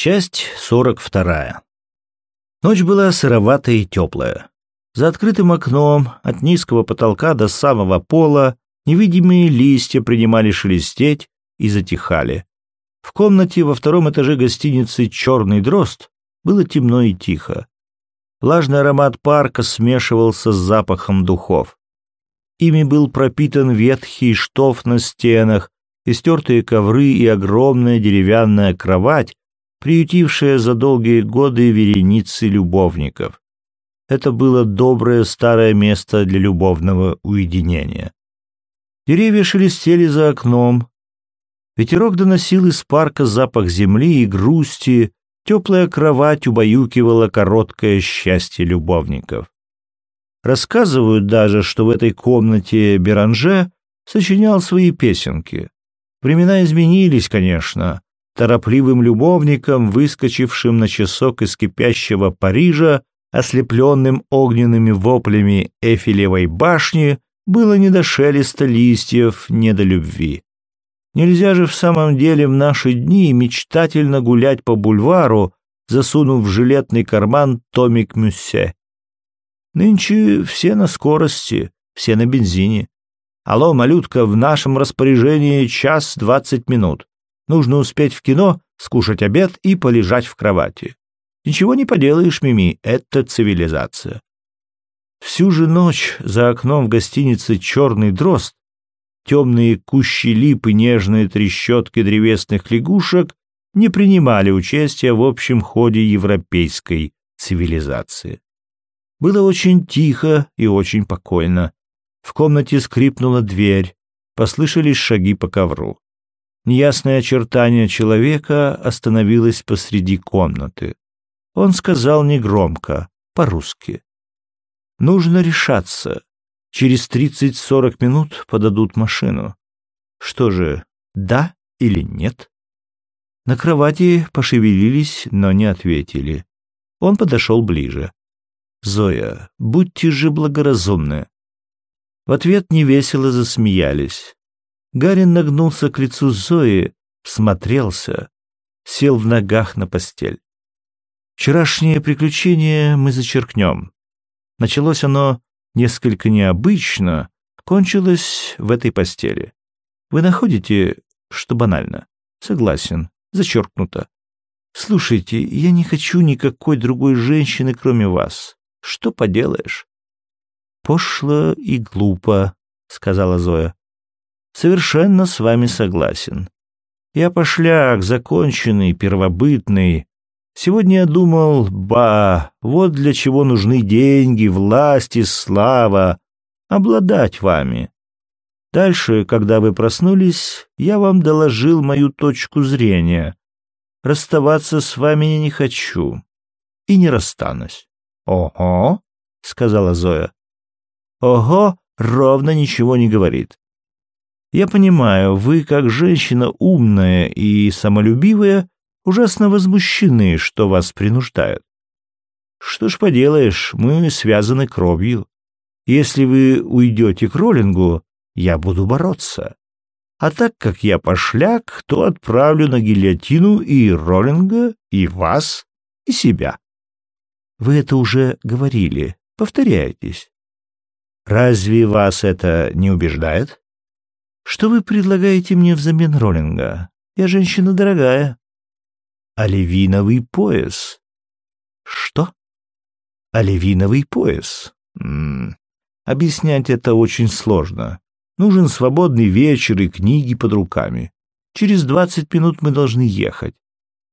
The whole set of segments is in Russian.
Часть сорок вторая. Ночь была сыроватая и теплая. За открытым окном, от низкого потолка до самого пола, невидимые листья принимали шелестеть и затихали. В комнате во втором этаже гостиницы «Черный дрозд» было темно и тихо. Влажный аромат парка смешивался с запахом духов. Ими был пропитан ветхий штоф на стенах, истертые ковры и огромная деревянная кровать, приютившая за долгие годы вереницы любовников. Это было доброе старое место для любовного уединения. Деревья шелестели за окном. Ветерок доносил из парка запах земли и грусти, теплая кровать убаюкивала короткое счастье любовников. Рассказывают даже, что в этой комнате Беранже сочинял свои песенки. Времена изменились, конечно. Торопливым любовникам, выскочившим на часок из кипящего Парижа, ослепленным огненными воплями Эфелевой башни, было не до шелеста листьев, не до любви. Нельзя же в самом деле в наши дни мечтательно гулять по бульвару, засунув в жилетный карман томик Мюссе. Нынче все на скорости, все на бензине. Алло, малютка, в нашем распоряжении час двадцать минут. Нужно успеть в кино, скушать обед и полежать в кровати. Ничего не поделаешь, Мими, это цивилизация. Всю же ночь за окном в гостинице «Черный дрозд» темные кущи лип и нежные трещотки древесных лягушек не принимали участия в общем ходе европейской цивилизации. Было очень тихо и очень покойно. В комнате скрипнула дверь, послышались шаги по ковру. Неясное очертание человека остановилось посреди комнаты. Он сказал негромко, по-русски. «Нужно решаться. Через тридцать-сорок минут подадут машину. Что же, да или нет?» На кровати пошевелились, но не ответили. Он подошел ближе. Зоя, будьте же благоразумны. В ответ невесело засмеялись. Гарин нагнулся к лицу Зои, всмотрелся, сел в ногах на постель. Вчерашнее приключение мы зачеркнем. Началось оно несколько необычно, кончилось в этой постели. Вы находите, что банально? Согласен, зачеркнуто. Слушайте, я не хочу никакой другой женщины, кроме вас. Что поделаешь? Пошло и глупо, сказала Зоя. Совершенно с вами согласен. Я пошляк, законченный, первобытный. Сегодня я думал, ба, вот для чего нужны деньги, власть и слава, обладать вами. Дальше, когда вы проснулись, я вам доложил мою точку зрения. Расставаться с вами я не хочу и не расстанусь. «Ого», — сказала Зоя. «Ого» ровно ничего не говорит. Я понимаю, вы, как женщина умная и самолюбивая, ужасно возмущены, что вас принуждают. Что ж поделаешь, мы связаны кровью. Если вы уйдете к роллингу, я буду бороться. А так как я пошляк, то отправлю на гильотину и роллинга, и вас, и себя. Вы это уже говорили. Повторяйтесь. Разве вас это не убеждает? Что вы предлагаете мне взамен роллинга? Я женщина дорогая. Оливиновый пояс. Что? Оливиновый пояс. М -м. Объяснять это очень сложно. Нужен свободный вечер и книги под руками. Через двадцать минут мы должны ехать.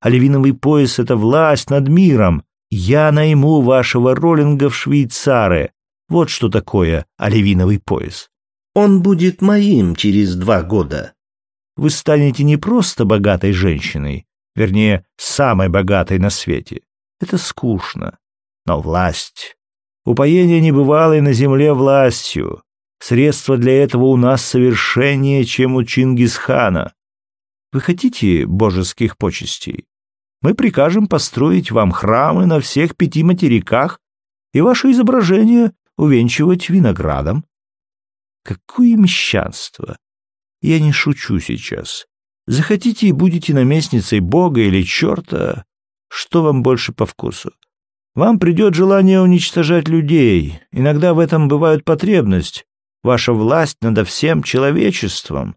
Оливиновый пояс — это власть над миром, я найму вашего роллинга в швейцары. Вот что такое оливиновый пояс. Он будет моим через два года. Вы станете не просто богатой женщиной, вернее, самой богатой на свете. Это скучно. Но власть. Упоение небывалой на земле властью. Средства для этого у нас совершеннее, чем у Чингисхана. Вы хотите божеских почестей? Мы прикажем построить вам храмы на всех пяти материках и ваше изображение увенчивать виноградом. Какое мещанство! Я не шучу сейчас. Захотите и будете наместницей Бога или черта, что вам больше по вкусу. Вам придет желание уничтожать людей. Иногда в этом бывает потребность. Ваша власть над всем человечеством.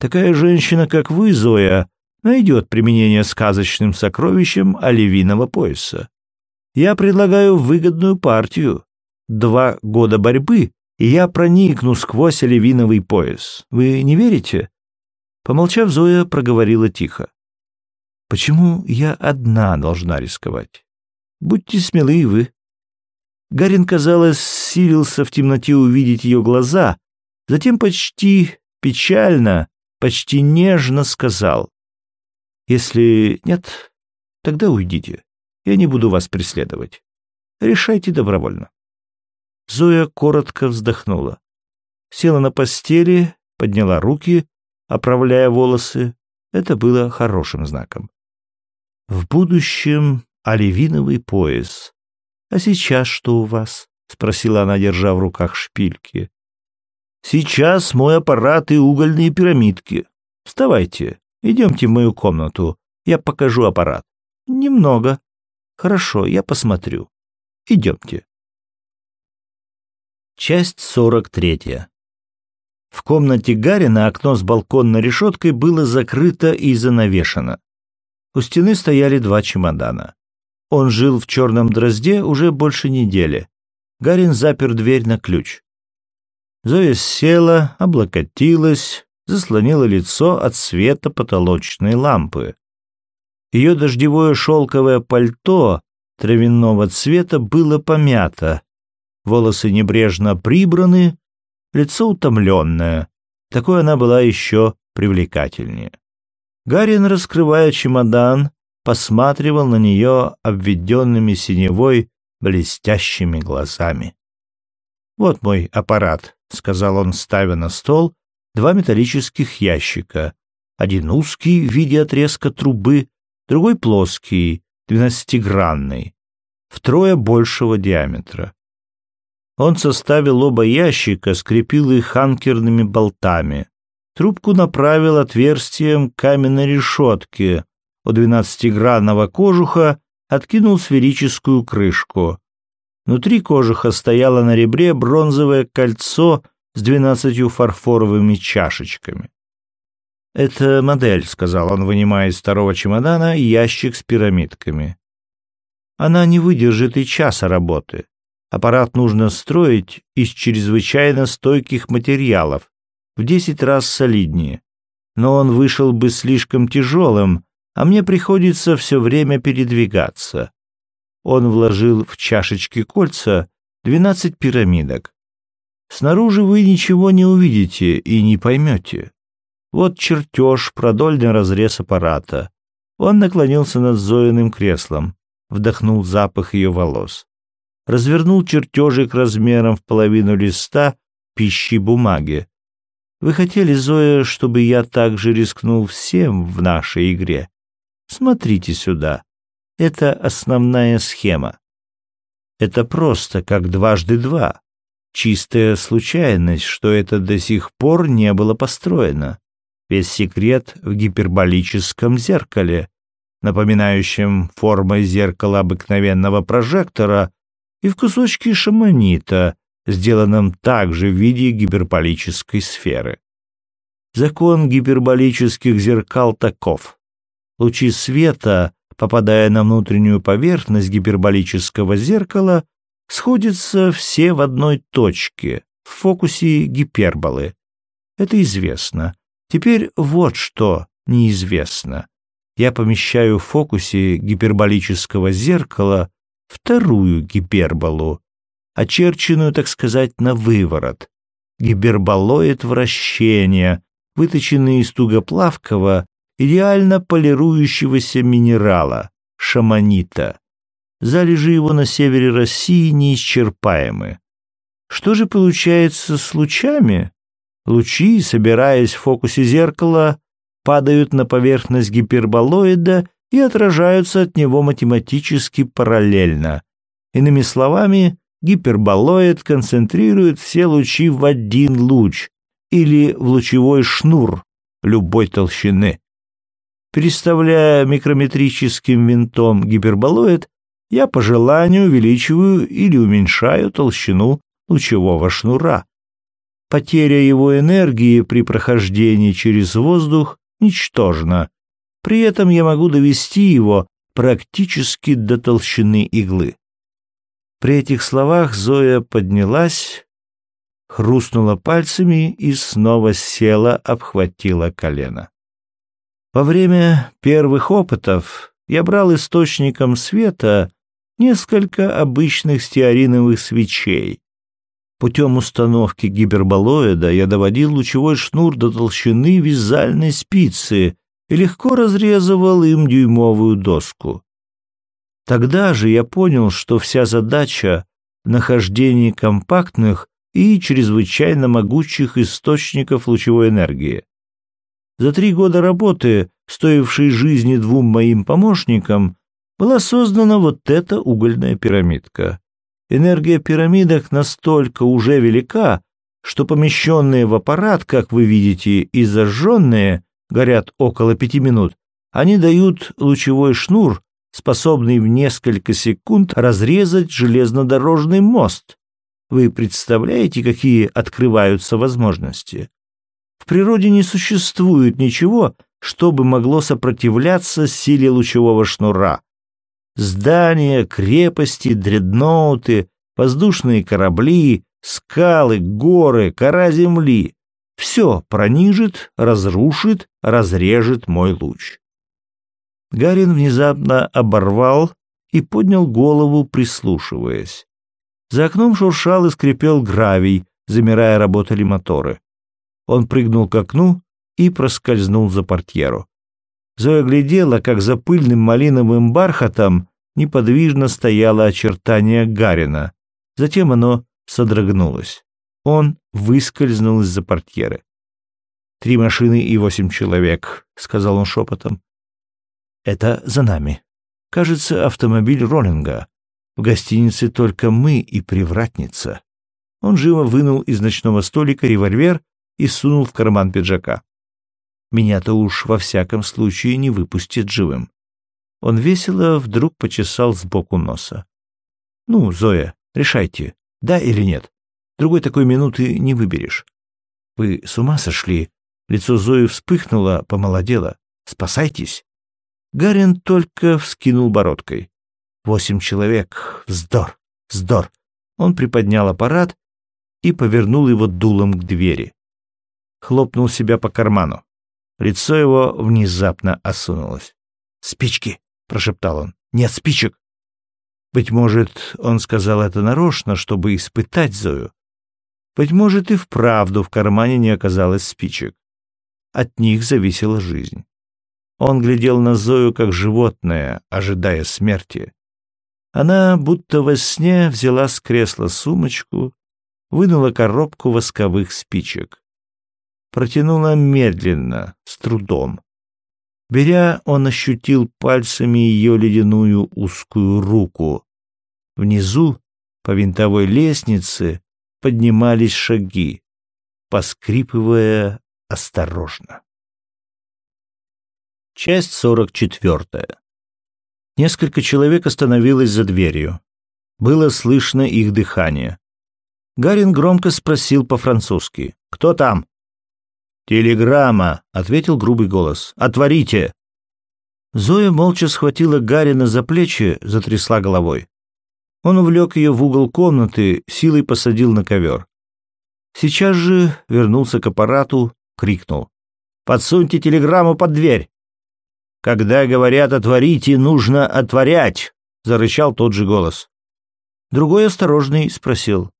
Такая женщина, как вы, Зоя, найдет применение сказочным сокровищам оливиного пояса. Я предлагаю выгодную партию. Два года борьбы, и я проникну сквозь оливиновый пояс. Вы не верите?» Помолчав, Зоя проговорила тихо. «Почему я одна должна рисковать? Будьте смелы вы». Гарин, казалось, силился в темноте увидеть ее глаза, затем почти печально, почти нежно сказал. «Если нет, тогда уйдите. Я не буду вас преследовать. Решайте добровольно». Зоя коротко вздохнула. Села на постели, подняла руки, оправляя волосы. Это было хорошим знаком. В будущем оливиновый пояс. А сейчас что у вас? спросила она, держа в руках шпильки. Сейчас мой аппарат и угольные пирамидки. Вставайте, идемте в мою комнату. Я покажу аппарат. Немного. Хорошо, я посмотрю. Идемте. Часть сорок третья. В комнате Гарина окно с балконной решеткой было закрыто и занавешено. У стены стояли два чемодана. Он жил в черном дрозде уже больше недели. Гарин запер дверь на ключ. Зоя села, облокотилась, заслонила лицо от света потолочной лампы. Ее дождевое шелковое пальто травяного цвета было помято, волосы небрежно прибраны, лицо утомленное. Такой она была еще привлекательнее. Гарин, раскрывая чемодан, посматривал на нее обведенными синевой блестящими глазами. «Вот мой аппарат», — сказал он, ставя на стол два металлических ящика. Один узкий в виде отрезка трубы, другой плоский, двенадцатигранный, втрое большего диаметра. Он составил оба ящика, скрепил их анкерными болтами. Трубку направил отверстием каменной решетки. У двенадцатигранного кожуха откинул сферическую крышку. Внутри кожуха стояло на ребре бронзовое кольцо с двенадцатью фарфоровыми чашечками. «Это модель», — сказал он, вынимая из второго чемодана ящик с пирамидками. «Она не выдержит и часа работы. Аппарат нужно строить из чрезвычайно стойких материалов, в десять раз солиднее. Но он вышел бы слишком тяжелым, а мне приходится все время передвигаться. Он вложил в чашечки кольца двенадцать пирамидок. Снаружи вы ничего не увидите и не поймете. Вот чертеж, продольный разрез аппарата. Он наклонился над Зоиным креслом, вдохнул запах ее волос развернул чертежик размером в половину листа пищи бумаги. Вы хотели, Зоя, чтобы я также рискнул всем в нашей игре? Смотрите сюда. Это основная схема. Это просто как дважды два. Чистая случайность, что это до сих пор не было построено. Весь секрет в гиперболическом зеркале, напоминающем формой зеркала обыкновенного прожектора, и в кусочке шаманита, сделанном также в виде гиперболической сферы. Закон гиперболических зеркал таков. Лучи света, попадая на внутреннюю поверхность гиперболического зеркала, сходятся все в одной точке, в фокусе гиперболы. Это известно. Теперь вот что неизвестно. Я помещаю в фокусе гиперболического зеркала вторую гиперболу, очерченную, так сказать, на выворот. Гиперболоид вращения, выточенный из тугоплавкого, идеально полирующегося минерала, шаманита. Залежи его на севере России неисчерпаемы. Что же получается с лучами? Лучи, собираясь в фокусе зеркала, падают на поверхность гиперболоида и отражаются от него математически параллельно. Иными словами, гиперболоид концентрирует все лучи в один луч или в лучевой шнур любой толщины. Переставляя микрометрическим винтом гиперболоид, я по желанию увеличиваю или уменьшаю толщину лучевого шнура. Потеря его энергии при прохождении через воздух ничтожна. При этом я могу довести его практически до толщины иглы. При этих словах Зоя поднялась, хрустнула пальцами и снова села, обхватила колено. Во время первых опытов я брал источником света несколько обычных стеариновых свечей. Путем установки гиперболоида я доводил лучевой шнур до толщины вязальной спицы и легко разрезывал им дюймовую доску. Тогда же я понял, что вся задача в нахождении компактных и чрезвычайно могучих источников лучевой энергии. За три года работы, стоившей жизни двум моим помощникам, была создана вот эта угольная пирамидка. Энергия пирамидок настолько уже велика, что помещенные в аппарат, как вы видите, и зажженные, горят около пяти минут, они дают лучевой шнур, способный в несколько секунд разрезать железнодорожный мост. Вы представляете, какие открываются возможности? В природе не существует ничего, что бы могло сопротивляться силе лучевого шнура. Здания, крепости, дредноуты, воздушные корабли, скалы, горы, кора земли — все пронижит, разрушит, разрежет мой луч. Гарин внезапно оборвал и поднял голову, прислушиваясь. За окном шуршал и скрипел гравий, замирая работали моторы. Он прыгнул к окну и проскользнул за портьеру. Зоя глядела, как за пыльным малиновым бархатом неподвижно стояло очертание Гарина. Затем оно содрогнулось. Он выскользнул из-за портьеры. «Три машины и восемь человек», — сказал он шепотом. Это за нами. Кажется, автомобиль Роллинга. В гостинице только мы и привратница. Он живо вынул из ночного столика револьвер и сунул в карман пиджака. Меня-то уж во всяком случае не выпустит живым. Он весело вдруг почесал сбоку носа. «Ну, Зоя, решайте, да или нет. Другой такой минуты не выберешь». «Вы с ума сошли?» Лицо Зои вспыхнуло, помолодело. «Спасайтесь!» Гарин только вскинул бородкой. Восемь человек. Вздор, вздор. Он приподнял аппарат и повернул его дулом к двери. Хлопнул себя по карману. Лицо его внезапно осунулось. «Спички!» — прошептал он. «Нет спичек!» Быть может, он сказал это нарочно, чтобы испытать Зою. Быть может, и вправду в кармане не оказалось спичек. От них зависела жизнь. Он глядел на Зою как животное, ожидая смерти. Она, будто во сне, взяла с кресла сумочку, вынула коробку восковых спичек. Протянула медленно, с трудом. Беря, он ощутил пальцами ее ледяную узкую руку. Внизу, по винтовой лестнице, поднимались шаги, поскрипывая осторожно. Часть сорок четвертая. Несколько человек остановилось за дверью. Было слышно их дыхание. Гарин громко спросил по-французски. «Кто там?» «Телеграмма», — ответил грубый голос. «Отворите!» Зоя молча схватила Гарина за плечи, затрясла головой. Он увлек ее в угол комнаты, силой посадил на ковер. Сейчас же вернулся к аппарату, крикнул. «Подсуньте телеграмму под дверь!» «Когда говорят «отворите», нужно отворять», — зарычал тот же голос. Другой осторожный спросил.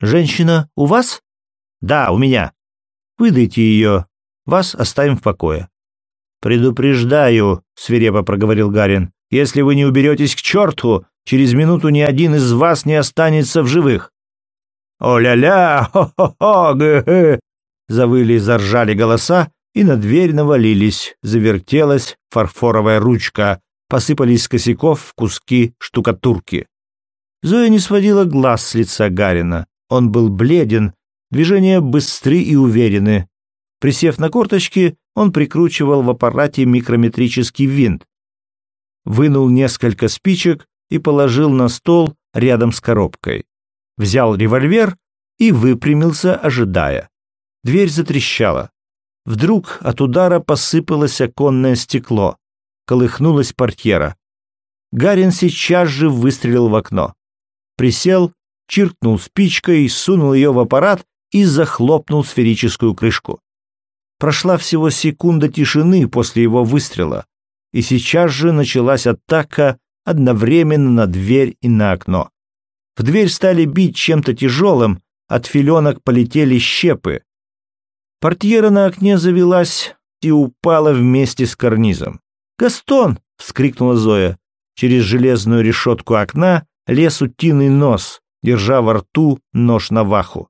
«Женщина у вас?» «Да, у меня». «Выдайте ее. Вас оставим в покое». «Предупреждаю», — свирепо проговорил Гарин, «если вы не уберетесь к черту, через минуту ни один из вас не останется в живых». «О-ля-ля! Хо-хо-хо! Гэ-гэ!» Завыли и заржали голоса, и на дверь навалились, завертелась фарфоровая ручка, посыпались с косяков куски штукатурки. Зоя не сводила глаз с лица Гарина. Он был бледен, движения быстры и уверены. Присев на корточки, он прикручивал в аппарате микрометрический винт. Вынул несколько спичек и положил на стол рядом с коробкой. Взял револьвер и выпрямился, ожидая. Дверь затрещала. Вдруг от удара посыпалось оконное стекло. Колыхнулась портьера. Гарин сейчас же выстрелил в окно. Присел, чиркнул спичкой, сунул ее в аппарат и захлопнул сферическую крышку. Прошла всего секунда тишины после его выстрела, и сейчас же началась атака одновременно на дверь и на окно. В дверь стали бить чем-то тяжелым, от филенок полетели щепы. Портьера на окне завелась и упала вместе с карнизом. «Гастон!» — вскрикнула Зоя. Через железную решетку окна лез утиный нос, держа во рту нож на ваху.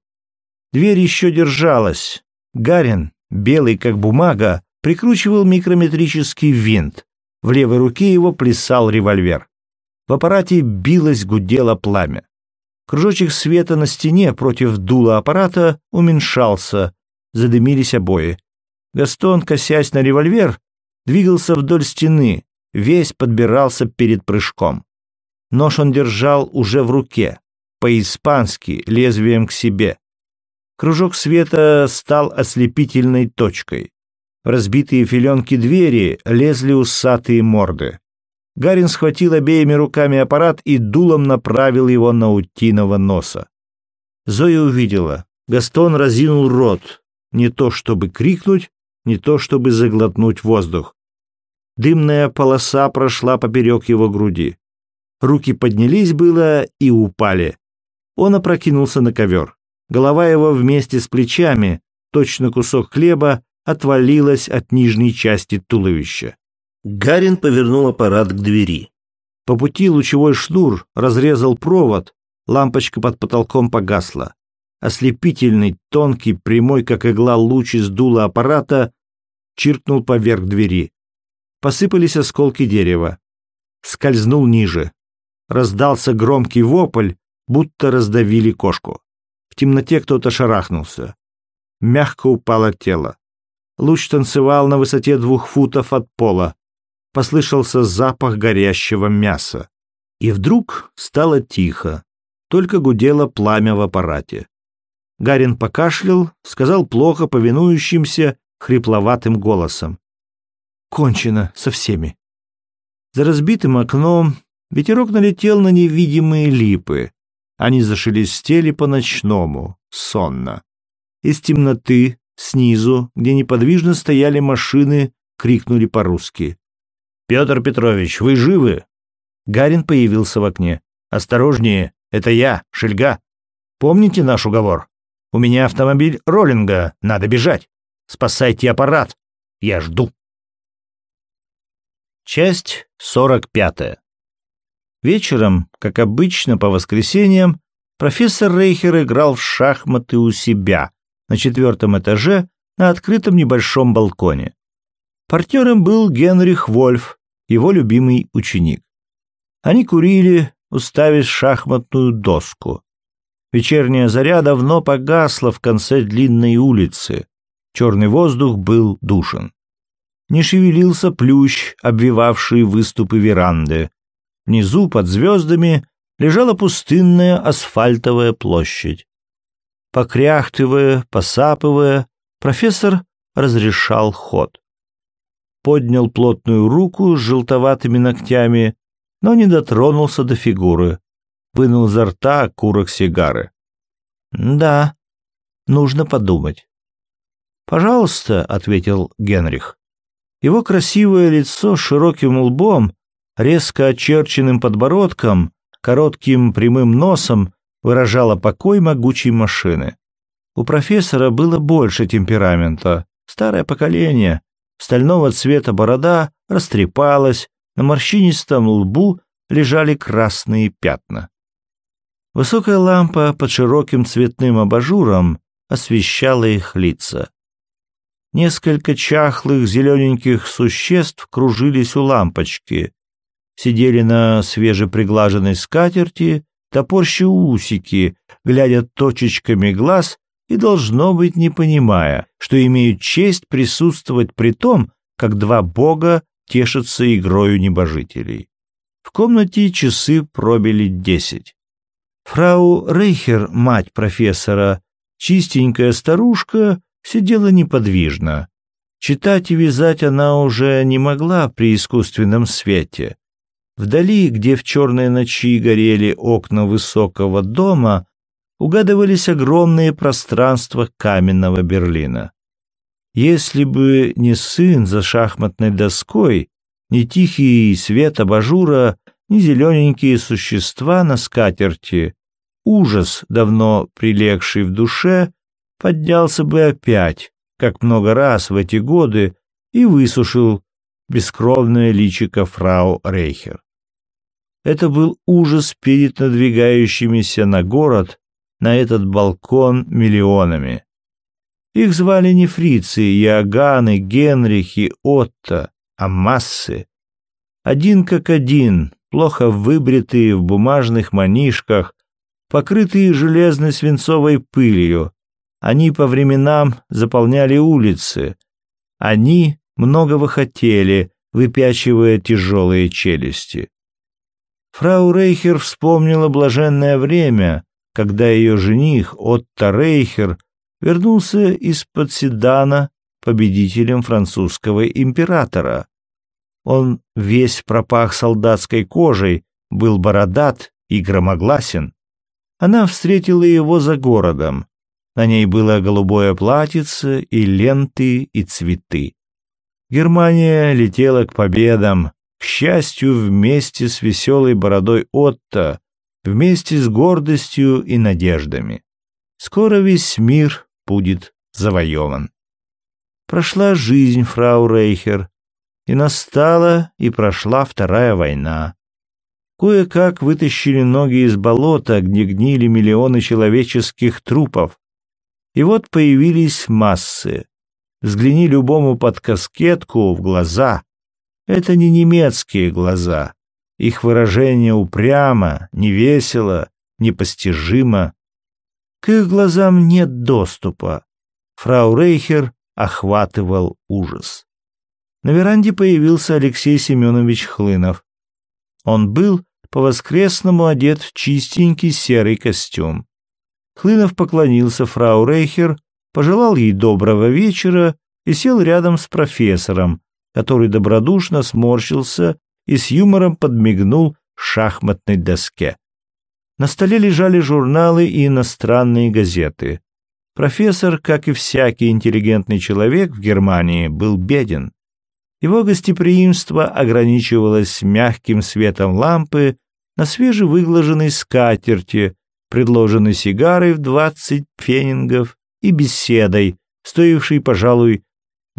Дверь еще держалась. Гарин, белый как бумага, прикручивал микрометрический винт. В левой руке его плясал револьвер. В аппарате билось, гудело пламя. Кружочек света на стене против дула аппарата уменьшался, задымились обои. Гастон, косясь на револьвер, двигался вдоль стены, весь подбирался перед прыжком. Нож он держал уже в руке, по-испански, лезвием к себе. Кружок света стал ослепительной точкой. В разбитые филенки двери лезли усатые морды. Гарин схватил обеими руками аппарат и дулом направил его на утиного носа. Зоя увидела. Гастон разинул рот, не то чтобы крикнуть, не то чтобы заглотнуть воздух. Дымная полоса прошла поперек его груди. Руки поднялись было и упали. Он опрокинулся на ковер. Голова его вместе с плечами, точно кусок хлеба, отвалилась от нижней части туловища. Гарин повернул аппарат к двери. По пути лучевой шнур разрезал провод, лампочка под потолком погасла. Ослепительный, тонкий, прямой, как игла, луч из дула аппарата чиркнул поверх двери. Посыпались осколки дерева. Скользнул ниже. Раздался громкий вопль, будто раздавили кошку. В темноте кто-то шарахнулся. Мягко упало тело. Луч танцевал на высоте двух футов от пола. Послышался запах горящего мяса. И вдруг стало тихо, только гудело пламя в аппарате. Гарин покашлял, сказал плохо повинующимся, хрипловатым голосом. «Кончено со всеми». За разбитым окном ветерок налетел на невидимые липы. Они зашелестели по-ночному, сонно. Из темноты Снизу, где неподвижно стояли машины, крикнули по-русски. «Петр Петрович, вы живы?» Гарин появился в окне. «Осторожнее, это я, Шельга. Помните наш уговор? У меня автомобиль роллинга, надо бежать. Спасайте аппарат, я жду». Часть сорок пятая. Вечером, как обычно по воскресеньям, профессор Рейхер играл в шахматы у себя, на четвертом этаже на открытом небольшом балконе. Партнером был Генрих Вольф, его любимый ученик. Они курили, уставив шахматную доску. Вечерняя заря давно погасла в конце длинной улицы. Черный воздух был душен. Не шевелился плющ, обвивавший выступы веранды. Внизу, под звездами, лежала пустынная асфальтовая площадь. Покряхтывая, посапывая, профессор разрешал ход. Поднял плотную руку с желтоватыми ногтями, но не дотронулся до фигуры. Вынул изо рта окурок сигары. «Да, нужно подумать». «Пожалуйста», — ответил Генрих. Его красивое лицо с широким лбом, резко очерченным подбородком, коротким прямым носом выражала покой могучей машины. У профессора было больше темперамента. Старое поколение, стального цвета борода растрепалась, на морщинистом лбу лежали красные пятна. Высокая лампа под широким цветным абажуром освещала их лица. Несколько чахлых зелененьких существ кружились у лампочки, сидели на свежеприглаженной скатерти топорщу усики, глядя точечками глаз и, должно быть, не понимая, что имеют честь присутствовать при том, как два бога тешатся игрою небожителей. В комнате часы пробили десять. Фрау Рейхер, мать профессора, чистенькая старушка, сидела неподвижно. Читать и вязать она уже не могла при искусственном свете. Вдали, где в черной ночи горели окна высокого дома, угадывались огромные пространства каменного Берлина. Если бы не сын за шахматной доской, ни тихий свет абажура, ни зелененькие существа на скатерти, ужас, давно прилегший в душе, поднялся бы опять, как много раз в эти годы, и высушил бескровное личико фрау Рейхер. Это был ужас перед надвигающимися на город, на этот балкон миллионами. Их звали не фрицы, Иоганны, Генрихи, Отто, а массы. Один как один, плохо выбритые в бумажных манишках, покрытые железной свинцовой пылью. Они по временам заполняли улицы. Они многого хотели, выпячивая тяжелые челюсти. Фрау Рейхер вспомнила блаженное время, когда ее жених Отто Рейхер вернулся из-под седана победителем французского императора. Он весь пропах солдатской кожей, был бородат и громогласен. Она встретила его за городом. На ней было голубое платьице и ленты и цветы. Германия летела к победам, к счастью, вместе с веселой бородой Отто, вместе с гордостью и надеждами. Скоро весь мир будет завоеван. Прошла жизнь фрау Рейхер, и настала и прошла Вторая война. Кое-как вытащили ноги из болота, где гнили миллионы человеческих трупов. И вот появились массы. Взгляни любому под каскетку в глаза. Это не немецкие глаза. Их выражение упрямо, невесело, непостижимо. К их глазам нет доступа. Фрау Рейхер охватывал ужас. На веранде появился Алексей Семенович Хлынов. Он был по-воскресному одет в чистенький серый костюм. Хлынов поклонился фрау Рейхер, пожелал ей доброго вечера и сел рядом с профессором, который добродушно сморщился и с юмором подмигнул шахматной доске. На столе лежали журналы и иностранные газеты. Профессор, как и всякий интеллигентный человек в Германии, был беден. Его гостеприимство ограничивалось мягким светом лампы на свежевыглаженной скатерти, предложенной сигарой в двадцать пфенингов и беседой, стоившей, пожалуй,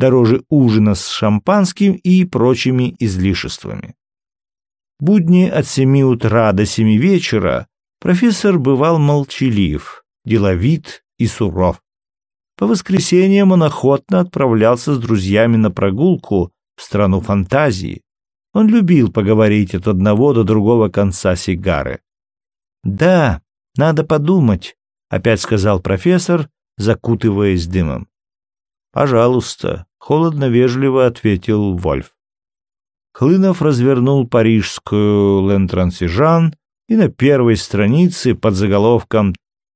дороже ужина с шампанским и прочими излишествами будни от семи утра до семи вечера профессор бывал молчалив, деловит и суров. По воскресеньям он охотно отправлялся с друзьями на прогулку в страну фантазии. Он любил поговорить от одного до другого конца сигары. «Да, надо подумать», — опять сказал профессор, закутываясь дымом. «Пожалуйста», — холодно-вежливо ответил Вольф. Хлынов развернул парижскую «Лентрансижан» и на первой странице под заголовком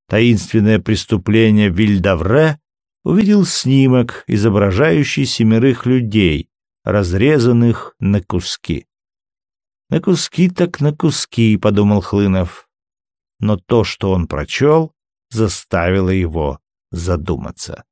«Таинственное преступление Вильдавре» увидел снимок, изображающий семерых людей, разрезанных на куски. «На куски так на куски», — подумал Хлынов. Но то, что он прочел, заставило его задуматься.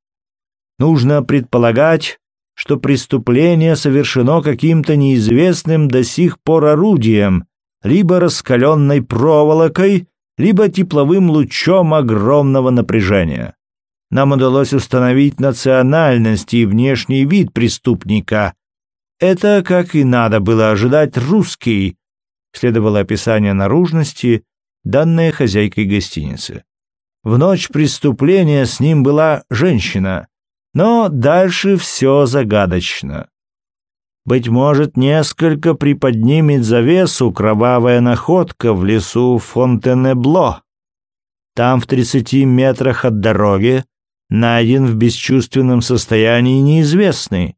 Нужно предполагать, что преступление совершено каким-то неизвестным до сих пор орудием, либо раскаленной проволокой, либо тепловым лучом огромного напряжения. Нам удалось установить национальность и внешний вид преступника. Это, как и надо было ожидать, русский, следовало описание наружности, данное хозяйкой гостиницы. В ночь преступления с ним была женщина, но дальше все загадочно. Быть может, несколько приподнимет завесу кровавая находка в лесу Фонтенебло. Там, в тридцати метрах от дороги, найден в бесчувственном состоянии неизвестный.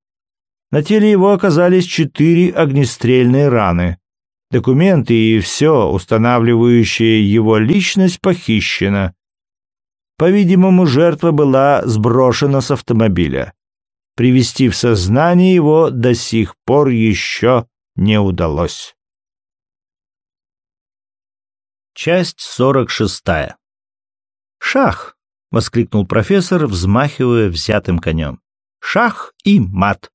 На теле его оказались четыре огнестрельные раны. Документы и все, устанавливающее его личность, похищено. По-видимому, жертва была сброшена с автомобиля. Привести в сознание его до сих пор еще не удалось. Часть сорок шестая. «Шах!» — воскликнул профессор, взмахивая взятым конем. «Шах и мат!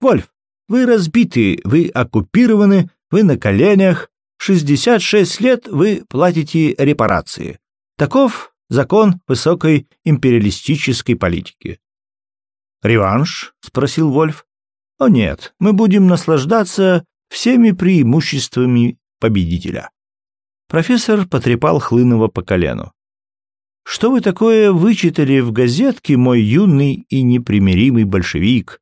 Вольф, вы разбиты, вы оккупированы, вы на коленях. Шестьдесят шесть лет вы платите репарации. Таков закон высокой империалистической политики». «Реванш?» — спросил Вольф. «О нет, мы будем наслаждаться всеми преимуществами победителя». Профессор потрепал Хлынова по колену. «Что вы такое вычитали в газетке, мой юный и непримиримый большевик?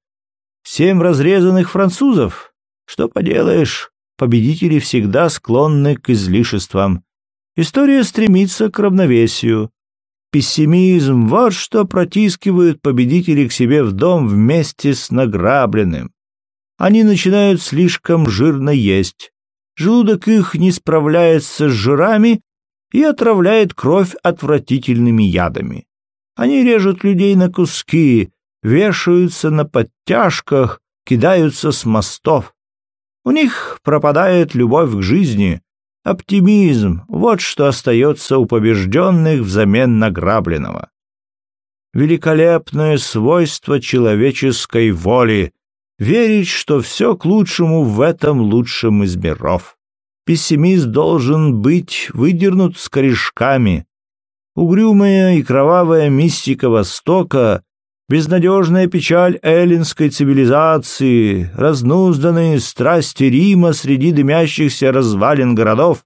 Семь разрезанных французов? Что поделаешь, победители всегда склонны к излишествам. История стремится к равновесию. Пессимизм — вот что протискивают победители к себе в дом вместе с награбленным. Они начинают слишком жирно есть, желудок их не справляется с жирами и отравляет кровь отвратительными ядами. Они режут людей на куски, вешаются на подтяжках, кидаются с мостов. У них пропадает любовь к жизни, оптимизм — вот что остается у побежденных взамен награбленного. Великолепное свойство человеческой воли верить, что все к лучшему в этом лучшем из миров. Пессимист должен быть выдернут с корешками. Угрюмая и кровавая мистика Востока, безнадежная печаль эллинской цивилизации, разнузданные страсти Рима среди дымящихся развалин городов,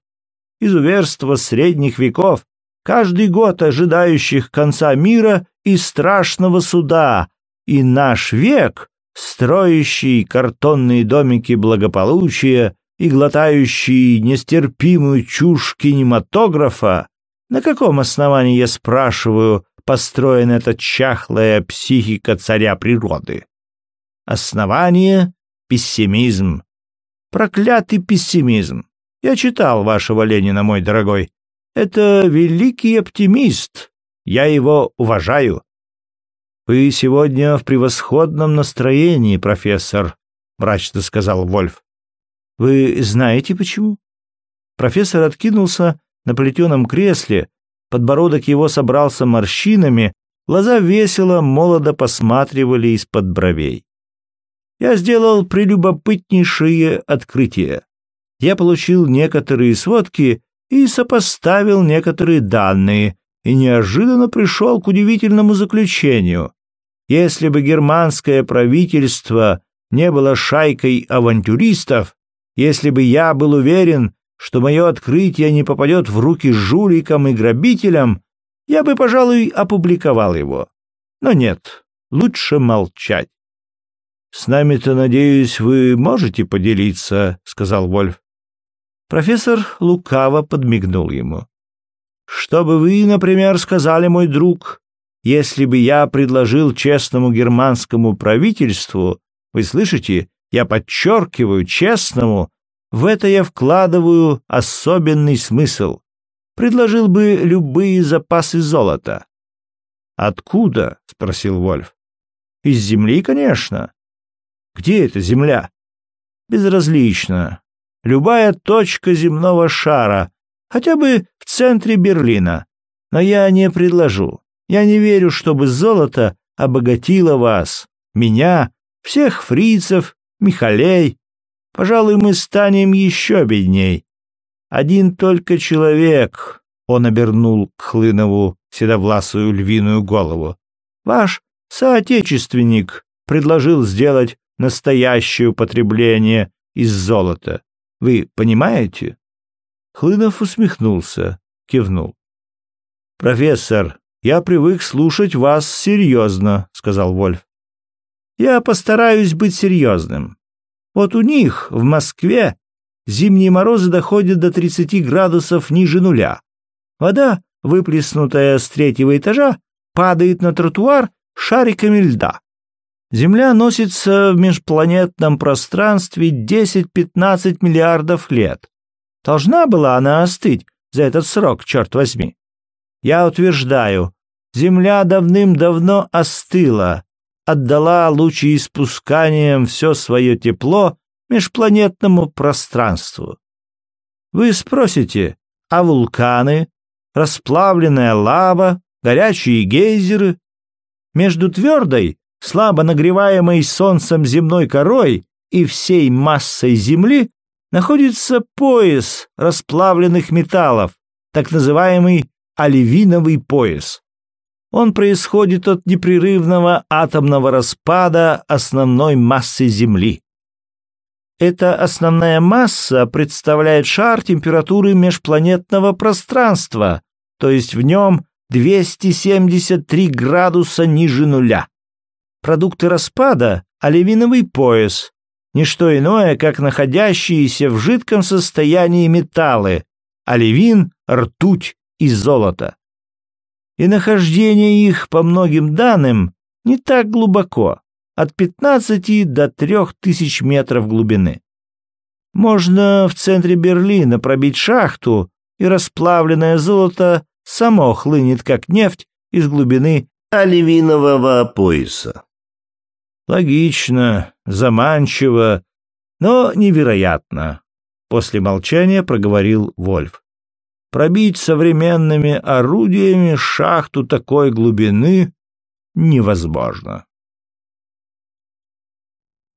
изуверство средних веков, каждый год ожидающих конца мира и страшного суда, и наш век — строящий картонные домики благополучия и глотающий нестерпимую чушь кинематографа, на каком основании, я спрашиваю, построена эта чахлая психика царя природы? Основание — пессимизм. Проклятый пессимизм. Я читал вашего Ленина, мой дорогой. Это великий оптимист. Я его уважаю. «Вы сегодня в превосходном настроении, профессор», — мрачно сказал Вольф. «Вы знаете почему?» Профессор откинулся на плетеном кресле, подбородок его собрался морщинами, глаза весело, молодо посматривали из-под бровей. «Я сделал прелюбопытнейшие открытия. Я получил некоторые сводки и сопоставил некоторые данные, и неожиданно пришел к удивительному заключению. Если бы германское правительство не было шайкой авантюристов, если бы я был уверен, что мое открытие не попадет в руки жуликам и грабителям, я бы, пожалуй, опубликовал его. Но нет, лучше молчать. «С нами-то, надеюсь, вы можете поделиться», — сказал Вольф. Профессор лукаво подмигнул ему. «Что бы вы, например, сказали, мой друг, если бы я предложил честному германскому правительству, вы слышите, я подчеркиваю, честному, в это я вкладываю особенный смысл. Предложил бы любые запасы золота. «Откуда?» — спросил Вольф. «Из земли, конечно». «Где эта земля?» «Безразлично. Любая точка земного шара, хотя бы в центре Берлина. Но я не предложу. Я не верю, чтобы золото обогатило вас, меня, всех фрицев, Михалей. Пожалуй, мы станем еще бедней. Один только человек, он обернул к Хлынову седовласую львиную голову, ваш соотечественник предложил сделать настоящее употребление из золота. Вы понимаете? Хлынов усмехнулся, кивнул. «Профессор, я привык слушать вас серьезно», — сказал Вольф. «Я постараюсь быть серьезным. Вот у них, в Москве, зимние морозы доходят до 30 градусов ниже нуля. Вода, выплеснутая с третьего этажа, падает на тротуар шариками льда. Земля носится в межпланетном пространстве 10-15 миллиардов лет. Должна была она остыть за этот срок, черт возьми. Я утверждаю, Земля давным-давно остыла, отдала лучеиспусканием все свое тепло межпланетному пространству. Вы спросите, а вулканы, расплавленная лава, горячие гейзеры? Между твердой, слабо нагреваемой солнцем земной корой и всей массой Земли находится пояс расплавленных металлов, так называемый оливиновый пояс. Он происходит от непрерывного атомного распада основной массы Земли. Эта основная масса представляет шар температуры межпланетного пространства, то есть в нем 273 градуса ниже нуля. Продукты распада – оливиновый пояс, не что иное, как находящиеся в жидком состоянии металлы – оливин, ртуть и золото. И нахождение их, по многим данным, не так глубоко от 15 до 3000 метров глубины. Можно в центре Берлина пробить шахту, и расплавленное золото само хлынет как нефть из глубины оливинового пояса. Логично, заманчиво, но невероятно. После молчания проговорил Вольф. Пробить современными орудиями шахту такой глубины невозможно.